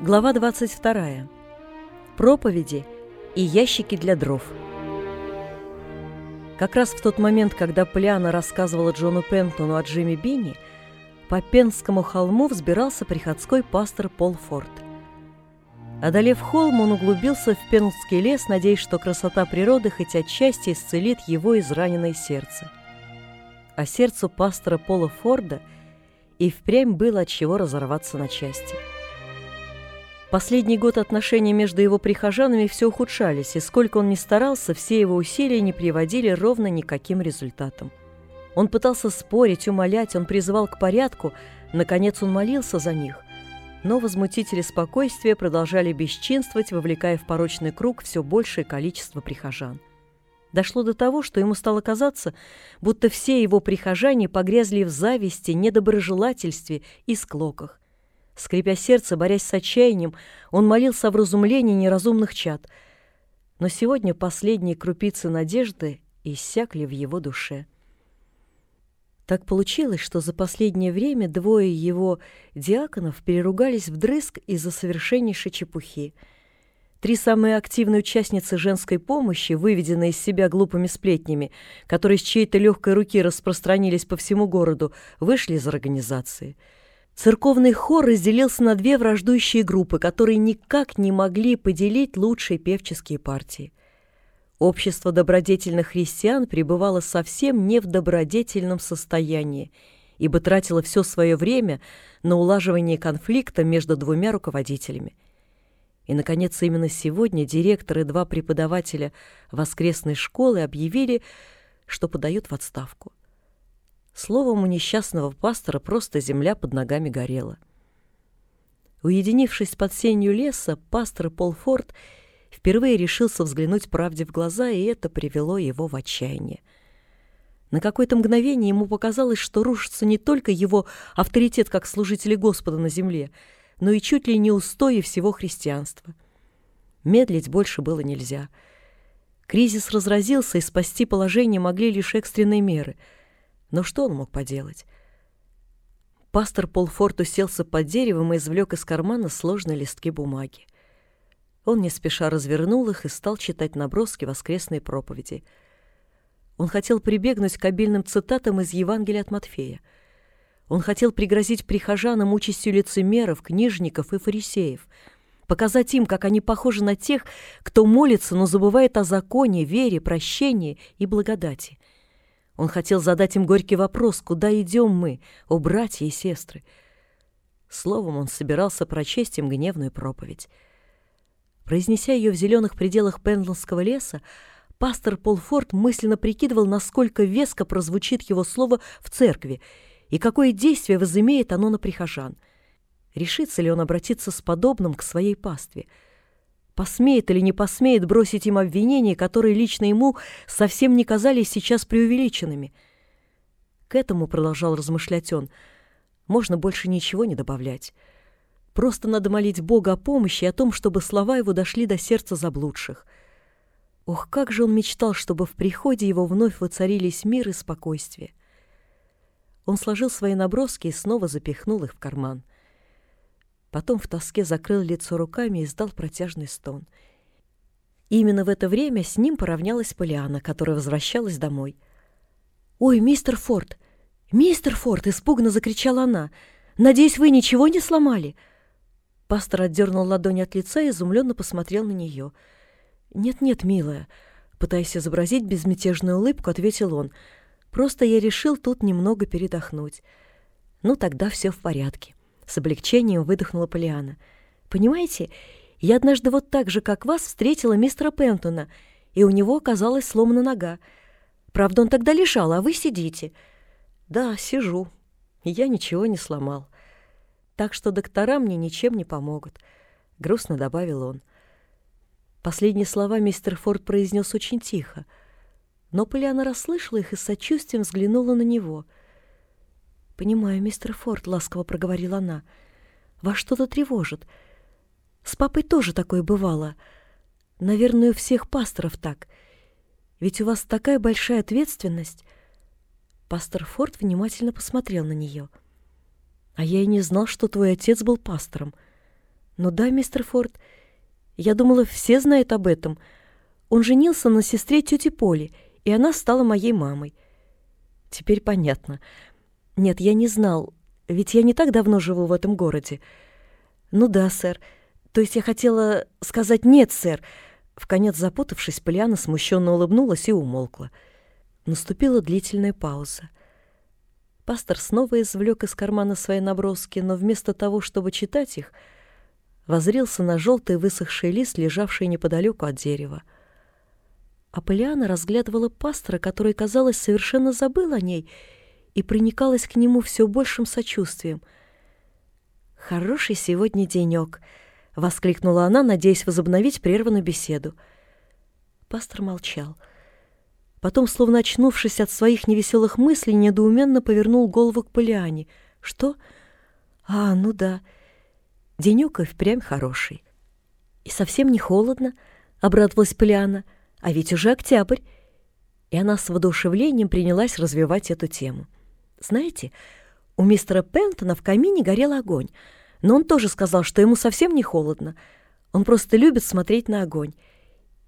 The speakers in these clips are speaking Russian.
Глава 22. Проповеди и ящики для дров. Как раз в тот момент, когда Полиана рассказывала Джону Пентону о Джимми Бинни, по Пенскому холму взбирался приходской пастор Пол Форд. Одолев холм, он углубился в Пенский лес, надеясь, что красота природы хоть отчасти исцелит его израненное сердце. А сердцу пастора Пола Форда и впрямь было от чего разорваться на части – Последний год отношения между его прихожанами все ухудшались, и сколько он ни старался, все его усилия не приводили ровно никаким результатам. Он пытался спорить, умолять, он призывал к порядку, наконец он молился за них. Но возмутители спокойствия продолжали бесчинствовать, вовлекая в порочный круг все большее количество прихожан. Дошло до того, что ему стало казаться, будто все его прихожане погрязли в зависти, недоброжелательстве и склоках. Скрипя сердце, борясь с отчаянием, он молился о вразумлении неразумных чад. Но сегодня последние крупицы надежды иссякли в его душе. Так получилось, что за последнее время двое его диаконов переругались вдрызг из-за совершеннейшей чепухи. Три самые активные участницы женской помощи, выведенные из себя глупыми сплетнями, которые с чьей-то легкой руки распространились по всему городу, вышли из организации – Церковный хор разделился на две враждующие группы, которые никак не могли поделить лучшие певческие партии. Общество добродетельных христиан пребывало совсем не в добродетельном состоянии, ибо тратило все свое время на улаживание конфликта между двумя руководителями. И, наконец, именно сегодня директор и два преподавателя воскресной школы объявили, что подают в отставку. Словом, у несчастного пастора просто земля под ногами горела. Уединившись под сенью леса, пастор Пол Форд впервые решился взглянуть правде в глаза, и это привело его в отчаяние. На какое-то мгновение ему показалось, что рушится не только его авторитет как служителя Господа на земле, но и чуть ли не устои всего христианства. Медлить больше было нельзя. Кризис разразился, и спасти положение могли лишь экстренные меры — но что он мог поделать? Пастор Полфорд уселся под деревом и извлек из кармана сложные листки бумаги. Он не спеша развернул их и стал читать наброски воскресной проповеди. Он хотел прибегнуть к обильным цитатам из Евангелия от Матфея. Он хотел пригрозить прихожанам участью лицемеров, книжников и фарисеев, показать им, как они похожи на тех, кто молится, но забывает о законе, вере, прощении и благодати. Он хотел задать им горький вопрос, куда идем мы, о братья и сестры. Словом, он собирался прочесть им гневную проповедь. Произнеся ее в зеленых пределах Пендлонского леса, пастор Полфорд мысленно прикидывал, насколько веско прозвучит его слово в церкви и какое действие возымеет оно на прихожан. Решится ли он обратиться с подобным к своей пастве — посмеет или не посмеет бросить им обвинения, которые лично ему совсем не казались сейчас преувеличенными. К этому, продолжал размышлять он, можно больше ничего не добавлять. Просто надо молить Бога о помощи и о том, чтобы слова его дошли до сердца заблудших. Ох, как же он мечтал, чтобы в приходе его вновь воцарились мир и спокойствие. Он сложил свои наброски и снова запихнул их в карман. Потом в тоске закрыл лицо руками и издал протяжный стон. именно в это время с ним поравнялась Полиана, которая возвращалась домой. «Ой, мистер Форд! Мистер Форд!» — испуганно закричала она. «Надеюсь, вы ничего не сломали?» Пастор отдернул ладонь от лица и изумленно посмотрел на нее. «Нет-нет, милая», — пытаясь изобразить безмятежную улыбку, ответил он. «Просто я решил тут немного передохнуть. Ну, тогда все в порядке». С облегчением выдохнула Полиана. «Понимаете, я однажды вот так же, как вас, встретила мистера Пентона, и у него оказалась сломана нога. Правда, он тогда лежал, а вы сидите». «Да, сижу. Я ничего не сломал. Так что доктора мне ничем не помогут», — грустно добавил он. Последние слова мистер Форд произнес очень тихо, но Полиана расслышала их и с сочувствием взглянула на него — «Понимаю, мистер Форд», — ласково проговорила она. «Вас что-то тревожит. С папой тоже такое бывало. Наверное, у всех пасторов так. Ведь у вас такая большая ответственность». Пастор Форд внимательно посмотрел на нее. «А я и не знал, что твой отец был пастором. «Ну да, мистер Форд. Я думала, все знают об этом. Он женился на сестре тети Поли, и она стала моей мамой». «Теперь понятно. Нет, я не знал, ведь я не так давно живу в этом городе». «Ну да, сэр. То есть я хотела сказать «нет, сэр». В конец запутавшись, Полиана смущенно улыбнулась и умолкла. Наступила длительная пауза. Пастор снова извлек из кармана свои наброски, но вместо того, чтобы читать их, возрился на желтый высохший лист, лежавший неподалеку от дерева. А Полиана разглядывала пастора, который, казалось, совершенно забыл о ней и проникалась к нему все большим сочувствием. «Хороший сегодня денек!» — воскликнула она, надеясь возобновить прерванную беседу. Пастор молчал — Потом, словно очнувшись от своих невеселых мыслей, недоуменно повернул голову к Полиане. «Что? А, ну да. Денёк и впрямь хороший». «И совсем не холодно», — обрадовалась Полиана. «А ведь уже октябрь». И она с воодушевлением принялась развивать эту тему. «Знаете, у мистера Пентона в камине горел огонь, но он тоже сказал, что ему совсем не холодно. Он просто любит смотреть на огонь.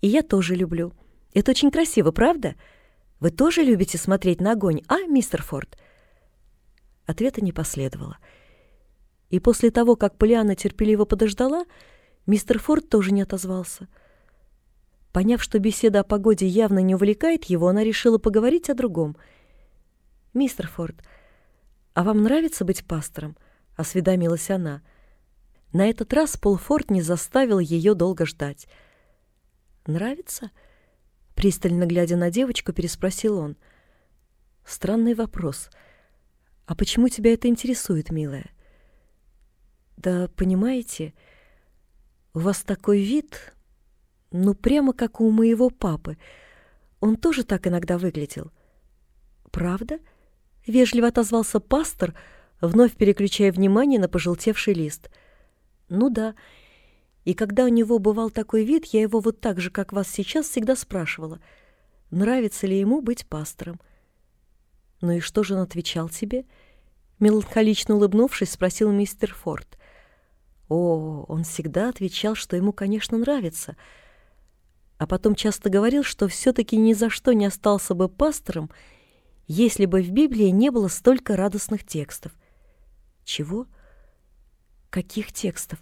И я тоже люблю». Это очень красиво, правда? Вы тоже любите смотреть на огонь, а, мистер Форд?» Ответа не последовало. И после того, как Полиана терпеливо подождала, мистер Форд тоже не отозвался. Поняв, что беседа о погоде явно не увлекает его, она решила поговорить о другом. «Мистер Форд, а вам нравится быть пастором?» — осведомилась она. На этот раз Пол Форд не заставил ее долго ждать. «Нравится?» Пристально глядя на девочку, переспросил он. «Странный вопрос. А почему тебя это интересует, милая?» «Да, понимаете, у вас такой вид, ну, прямо как у моего папы. Он тоже так иногда выглядел». «Правда?» — вежливо отозвался пастор, вновь переключая внимание на пожелтевший лист. «Ну да, — и когда у него бывал такой вид, я его вот так же, как вас сейчас, всегда спрашивала, нравится ли ему быть пастором. «Ну и что же он отвечал тебе?» Меланхолично улыбнувшись, спросил мистер Форд. О, он всегда отвечал, что ему, конечно, нравится. А потом часто говорил, что все-таки ни за что не остался бы пастором, если бы в Библии не было столько радостных текстов. Чего? Каких текстов?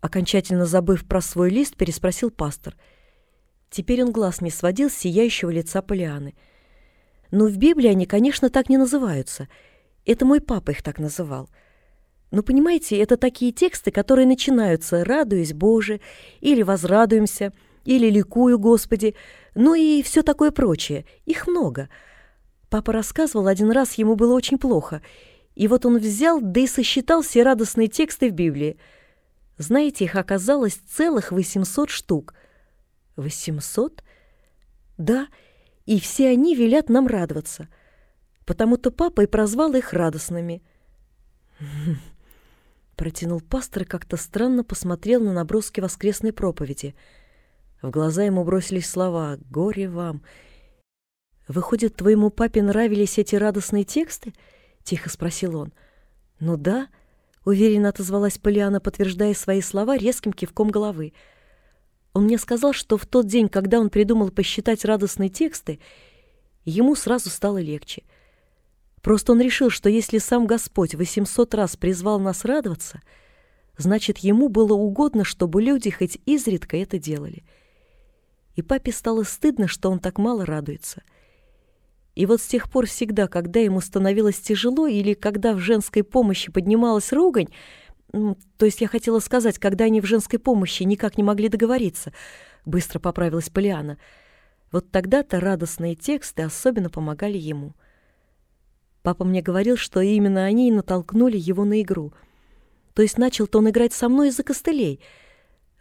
Окончательно забыв про свой лист, переспросил пастор. Теперь он глаз не сводил с сияющего лица Полианы. «Ну, в Библии они, конечно, так не называются. Это мой папа их так называл. Но, понимаете, это такие тексты, которые начинаются «радуюсь, Боже», или «возрадуемся», или «ликую, Господи», ну и все такое прочее. Их много. Папа рассказывал, один раз ему было очень плохо, и вот он взял, да и сосчитал все радостные тексты в Библии – знаете, их оказалось целых 800 штук. 800? Да, и все они велят нам радоваться. Потому-то папа и прозвал их радостными. Протянул пастор и как-то странно посмотрел на наброски воскресной проповеди. В глаза ему бросились слова «Горе вам!» «Выходит, твоему папе нравились эти радостные тексты?» — тихо спросил он. «Ну да», — Уверенно отозвалась Полиана, подтверждая свои слова резким кивком головы. Он мне сказал, что в тот день, когда он придумал посчитать радостные тексты, ему сразу стало легче. Просто он решил, что если сам Господь 800 раз призвал нас радоваться, значит, ему было угодно, чтобы люди хоть изредка это делали. И папе стало стыдно, что он так мало радуется — и вот с тех пор всегда, когда ему становилось тяжело или когда в женской помощи поднималась ругань, то есть я хотела сказать, когда они в женской помощи никак не могли договориться, быстро поправилась Полиана, вот тогда-то радостные тексты особенно помогали ему. Папа мне говорил, что именно они и натолкнули его на игру. То есть начал-то он играть со мной из-за костылей,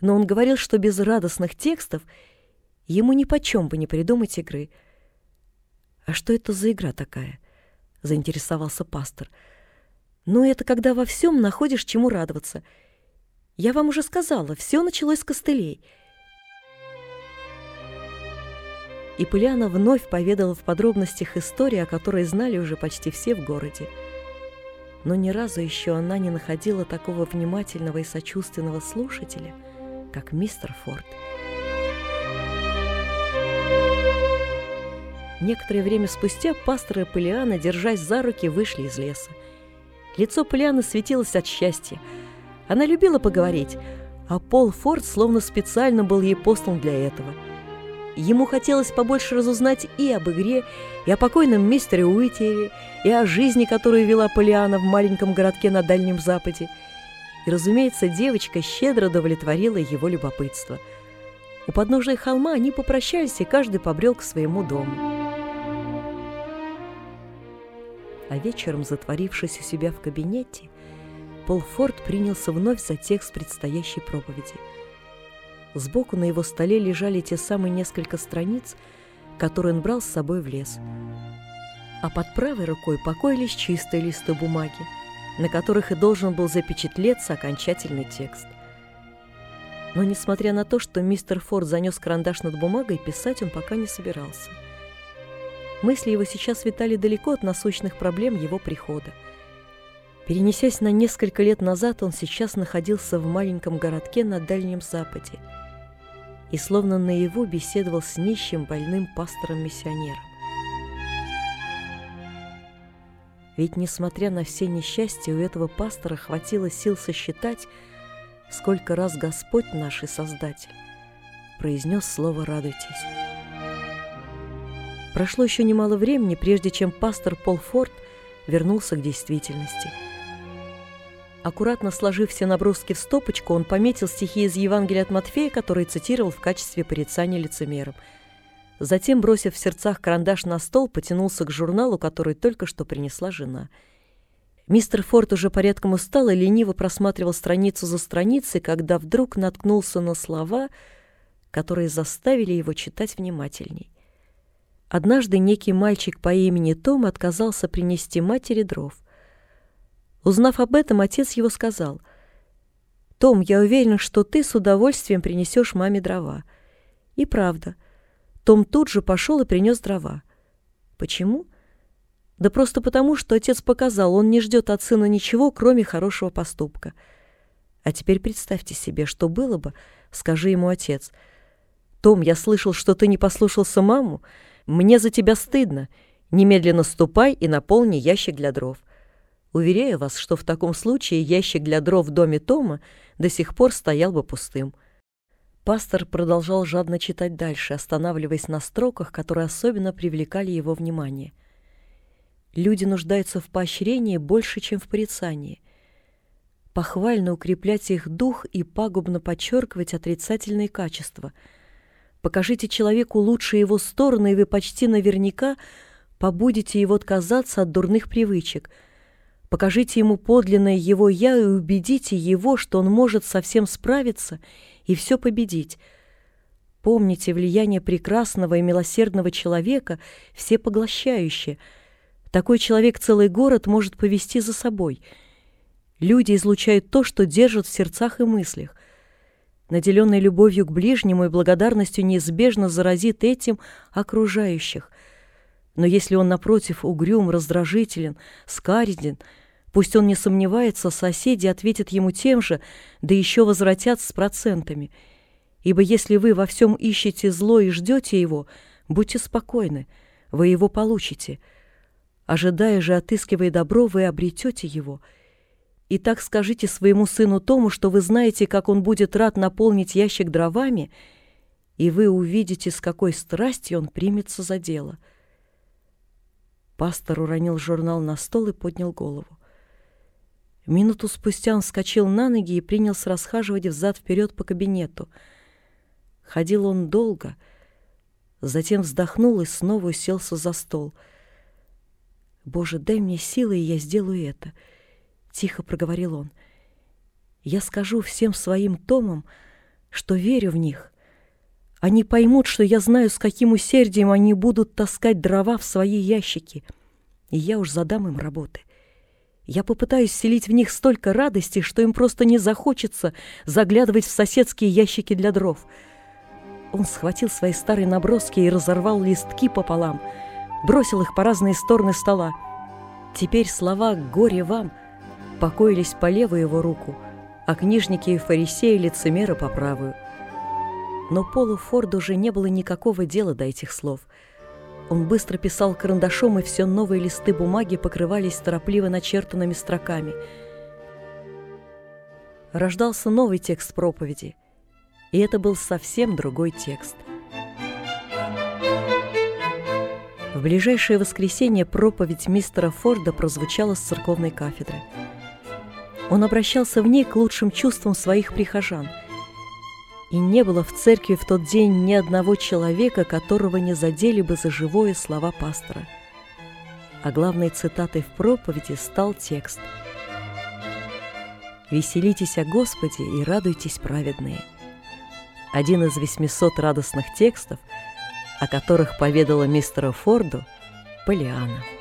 но он говорил, что без радостных текстов ему ни почем бы не придумать игры — «А что это за игра такая?» — заинтересовался пастор. «Ну, это когда во всем находишь чему радоваться. Я вам уже сказала, все началось с костылей». И Полиана вновь поведала в подробностях истории, о которой знали уже почти все в городе. но ни разу еще она не находила такого внимательного и сочувственного слушателя, как мистер Форд. Некоторое время спустя пастор и Полиана, держась за руки, вышли из леса. Лицо Полианы светилось от счастья. Она любила поговорить, а Пол Форд словно специально был ей послан для этого. Ему хотелось побольше разузнать и об игре, и о покойном мистере Уитере, и о жизни, которую вела Полиана в маленьком городке на Дальнем Западе. И, разумеется, девочка щедро удовлетворила его любопытство. У подножия холма они попрощались, и каждый побрел к своему дому. А вечером, затворившись у себя в кабинете, Пол Форд принялся вновь за текст предстоящей проповеди. Сбоку на его столе лежали те самые несколько страниц, которые он брал с собой в лес. А под правой рукой покоились чистые листы бумаги, на которых и должен был запечатлеться окончательный текст. Но, несмотря на то, что мистер Форд занес карандаш над бумагой, писать он пока не собирался. Мысли его сейчас витали далеко от насущных проблем его прихода – Перенесясь на несколько лет назад, он сейчас находился в маленьком городке на Дальнем Западе и словно наяву беседовал с нищим больным пастором-миссионером. Ведь, несмотря на все несчастья, у этого пастора хватило сил сосчитать, сколько раз Господь наш и Создатель произнес слово «радуйтесь». Прошло еще немало времени, прежде чем пастор Пол Форд вернулся к действительности – Аккуратно сложив все наброски в стопочку, он пометил стихи из Евангелия от Матфея, которые цитировал в качестве порицания лицемером. Затем, бросив в сердцах карандаш на стол, потянулся к журналу, который только что принесла жена. Мистер Форд уже порядком устал и лениво просматривал страницу за страницей, когда вдруг наткнулся на слова, которые заставили его читать внимательней. Однажды некий мальчик по имени Том отказался принести матери дров. Узнав об этом, отец его сказал, «Том, я уверен, что ты с удовольствием принесешь маме дрова». И правда, Том тут же пошел и принес дрова. Почему? Да просто потому, что отец показал, он не ждет от сына ничего, кроме хорошего поступка. А теперь представьте себе, что было бы, скажи ему отец. «Том, я слышал, что ты не послушался маму. Мне за тебя стыдно. Немедленно ступай и наполни ящик для дров». Уверяю вас, что в таком случае ящик для дров в доме Тома до сих пор стоял бы пустым. Пастор продолжал жадно читать дальше, останавливаясь на строках, которые особенно привлекали его внимание. Люди нуждаются в поощрении больше, чем в порицании. Похвально укреплять их дух и пагубно подчеркивать отрицательные качества. Покажите человеку лучшие его стороны, и вы почти наверняка побудете его отказаться от дурных привычек – Покажите ему подлинное его «я» и убедите его, что он может совсем справиться и все победить. Помните влияние прекрасного и милосердного человека, всепоглощающее. Такой человек целый город может повести за собой. Люди излучают то, что держат в сердцах и мыслях. Наделенный любовью к ближнему и благодарностью неизбежно заразит этим окружающих. Но если он, напротив, угрюм, раздражителен, скариден – Пусть он не сомневается, соседи ответят ему тем же, да еще возвратят с процентами. Ибо если вы во всем ищете зло и ждете его, будьте спокойны, вы его получите. Ожидая же, отыскивая добро, вы обретете его. И так скажите своему сыну Тому, что вы знаете, как он будет рад наполнить ящик дровами, и вы увидите, с какой страстью он примется за дело. Пастор уронил журнал на стол и поднял голову. Минуту спустя он вскочил на ноги и принялся расхаживать взад-вперед по кабинету. Ходил он долго, затем вздохнул и снова уселся за стол. «Боже, дай мне силы, и я сделаю это», — тихо проговорил он. «Я скажу всем своим томам, что верю в них. Они поймут, что я знаю, с каким усердием они будут таскать дрова в свои ящики, и я уж задам им работы». Я попытаюсь вселить в них столько радости, что им просто не захочется заглядывать в соседские ящики для дров. Он схватил свои старые наброски и разорвал листки пополам, бросил их по разные стороны стола. Теперь слова «горе вам» покоились по левую его руку, а книжники и фарисеи лицемеры по правую. Но Полу Форду уже не было никакого дела до этих слов. Он быстро писал карандашом, и все новые листы бумаги покрывались торопливо начертанными строками. Рождался новый текст проповеди, и это был совсем другой текст. В ближайшее воскресенье проповедь мистера Форда прозвучала с церковной кафедры. Он обращался в ней к лучшим чувствам своих прихожан. И не было в церкви в тот день ни одного человека, которого не задели бы за живое слова пастора. А главной цитатой в проповеди стал текст «Веселитесь о Господе и радуйтесь праведные». Один из 800 радостных текстов – о которых поведала мистеру Форду Полиана.